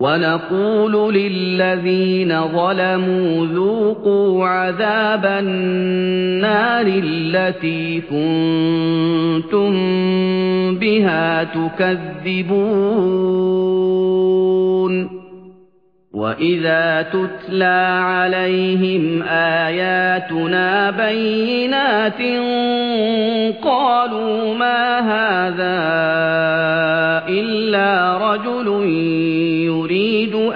وَنَقُولُ لِلَّذِينَ ظَلَمُوا ذُوقُوا عَذَابَ النَّارِ الَّتِي كُنتُم بِهَا تُكَذِّبُونَ. وَإِذَا تُتْلَىٰ عَلَيْهِمْ آيَاتُنَا بَيِّنَاتٍ قَالُوا مَا هَٰذَا إِلَّا رَجُلٌ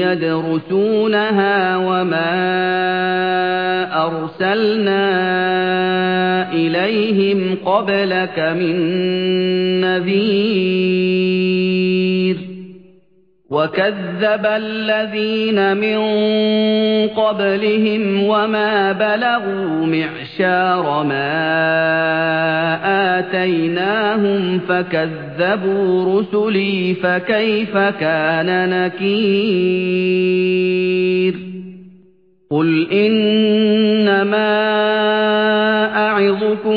يَدْرُسُونَهَا وَمَا أَرْسَلْنَا إِلَيْهِمْ قَبْلَكَ مِن نَّذِيرٍ وَكَذَّبَ الَّذِينَ مِن قَبْلِهِمْ وَمَا بَلَغُوا مِعْشَارَ مَا آتَيْنَاهُمْ فَكَذَّبُوا رُسُلِي فَكَيْفَ كَانَ نَكِيرِ قُلْ إِنَّمَا أَعِظُكُم